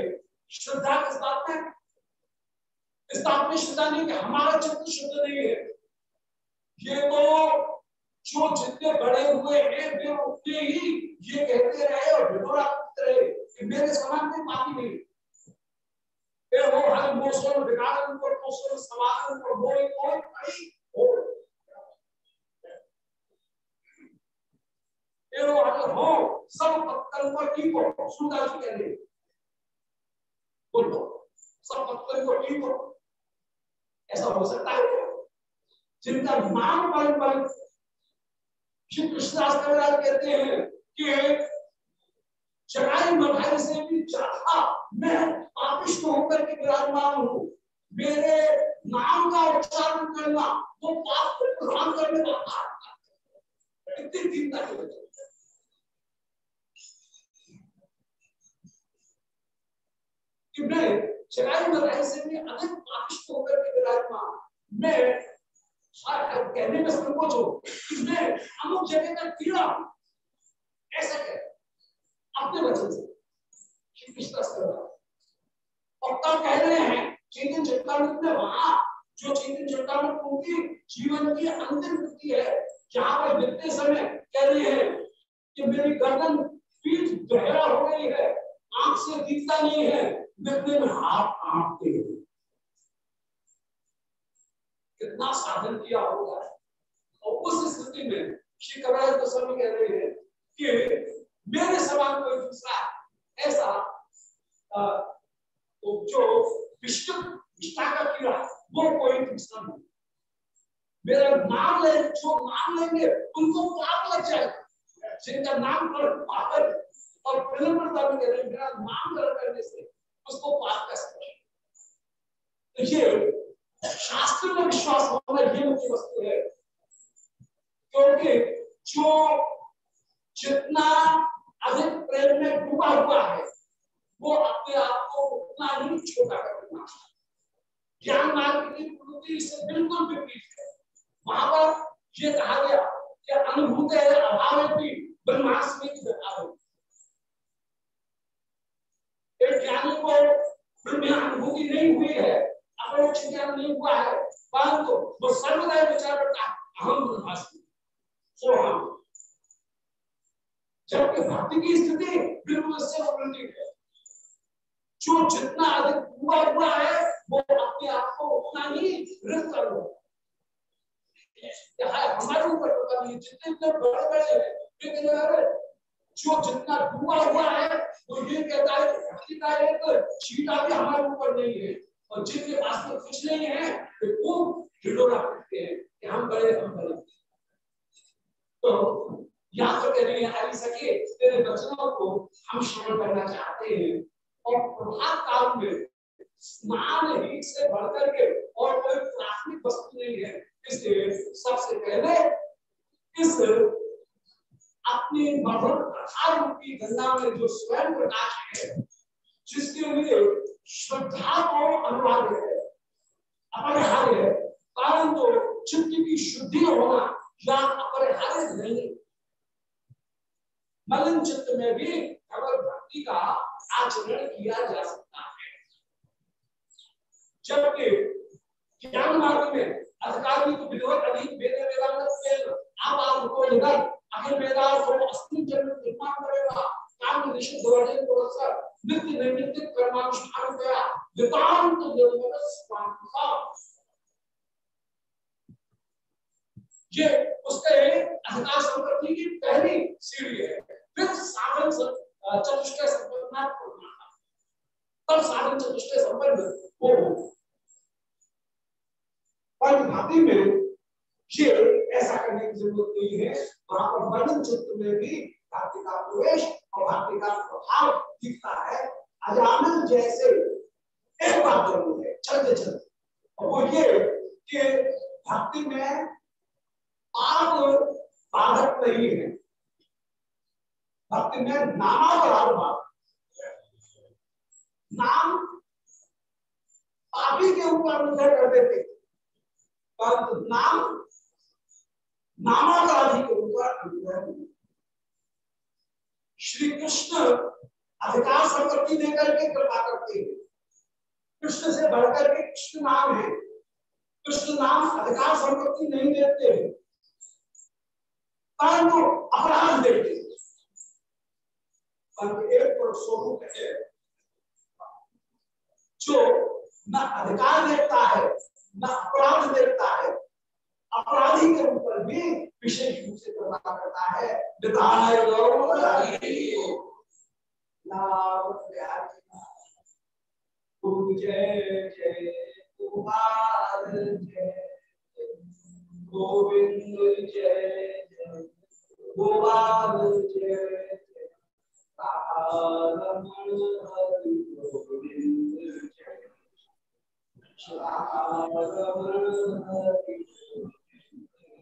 श्रद्धा किस बात में इस बात में श्रद्धा नहीं कि हमारा चित्र शुद्ध नहीं है। ये तो जो जितने बड़े हुए हैं, वे उतने ही ये कहते रहे और विनोरा रहे कि मेरे समान में पापी नहीं वो हर मोसम विकार और खड़ी हो? हो, सब पत्थर की को सुंदर जी बोलो, सब पत्थर को की को ऐसा हो सकता है जिनका नाम बल बल श्री कृष्णदास कहते हैं कि चराई मधाई से भी ज़्यादा मैं पापिष्ट होकर के विराजमान हूँ। मेरे नाम का उच्चारण करना वो पाप को प्रधान करने का इतनी चिंता की मैं जगाई बनाई से भी अधिक पापिष्ट होकर के विराजमान मैं कहने में संकोच हो। मैं अमुक जगह का कीड़ा, ऐसा कह अपने वचन से। श्री कृष्ण और कह रहे हैं, चेतन चट्टामृत में वहाँ, जो चेतन चट्टामृत उनकी जीवन की अंतिम वृत्ति है, जहाँ पर मिलते समय कह रहे हैं कि मेरी गर्दन पीठ गहरा हो गई है, आँख से दिखता नहीं है मिलने में हाथ कांपते हैं। कितना साधन किया होगा। और उस स्थिति में श्री कबराज गोस्वामी कह रहे हैं कि मेरे समान कोई दूसरा ऐसा तो जो विष्णु निष्ठा का कीड़ा वो कोई दूसरा नहीं। मेरा नाम ले, जो नाम लेंगे, उनको पाप लग जाएगा। जिनका नाम पर पाप और विनम्रता में कह रहे मेरा नाम ग्रहण करने से उसको पाप कर सकते ये शास्त्र में विश्वास होना ये मुख्य वस्तु है। क्योंकि जो जितना अधिक प्रेम में डूबा हुआ है, वो अपने आप को उतना ही छोटा कर देना ज्ञान मार्ग की प्रवृत्ति से बिल्कुल विपरीत है। वहाँ पर ये कहा गया कि अनुभूत है, अभाव की ब्रह्मास्मि की एक ज्ञानी को ब्रह्म अनुभूति नहीं हुई है हुआ है परंतु वो सर्वदा विचार करता अहम ब्रह्मास्मि सो हम जबकि भक्ति की स्थिति है जो जितना अधिक हुआ हुआ है वो अपने आप को उतना ही वृद्ध कर लो हमारे ऊपर पता नहीं जितने इतने बड़े बड़े लेकिन जो जितना डूबा हुआ है वो ये कहता है भी हमारे ऊपर नहीं है। और जिनके पास में कुछ नहीं है वो ढिडोरा करते हैं कि हम बड़े हम बड़े। तो यहाँ तो कह रही है सके तेरे वचनों को हम श्रवण करना चाहते हैं और प्रभात काल में स्नान ही से बढ़कर के और कोई प्राथमिक वस्तु नहीं है, इसलिए सबसे पहले इस अपनी मधुर कथा रूपी गंगा में जो स्वयं प्रकाश है, जिसके लिए श्रद्धा को अनिवार्य है। अपरिहार्य है। परंतु तो चित्त की शुद्धि होना या अपरिहार्य नहीं। मलिन चित्त में भी भगवत भक्ति का आचरण किया जा सकता है। जबकि ज्ञान मार्ग में अधिकारी को विधवत अधिक वेद वेदांत आप आपको निगम अखिल वेदांत को जन्म निर्माण करेगा काम निश्चित वर्जन को अवसर नित्य नैमित्तिक कर्मानुष्ठान गया। वितांत निर्मल स्वांता ये उसके अधिकार संपत्ति की पहली सीढ़ी है। फिर साधन चतुष्टय संपन्ना तब साधन चतुष्टय संपन्न वो पर भाती में ये ऐसा करने की ज़रूरत नहीं है। वहाँ पर वर्णन चित्र में भी भक्ति का प्रवेश और भक्ति का प्रभाव दिखता है। अजानन जैसे एक बात ज़रूर है। चलते चलते और वो ये कि भक्ति में आप बाधक नहीं है। भक्ति में नामावराध बात नाम पापी के ऊपर निर्भर कर देते परंतु नाम नामावराधी के ऊपर निर्भर श्री कृष्ण अधिकार संपत्ति देकर के कृपा करते हैं। कृष्ण से बढ़कर के कृष्ण नाम है। कृष्ण नाम अधिकार संपत्ति नहीं देते हैं। परंतु अपराध देते एक स्वरूप है जो न अधिकार देता है, न अपराध देता है अपराधी के ऊपर भी विशेष रूप से प्रभाव करता है गोविंद जय जय गोपाल जय जय गोविंद जय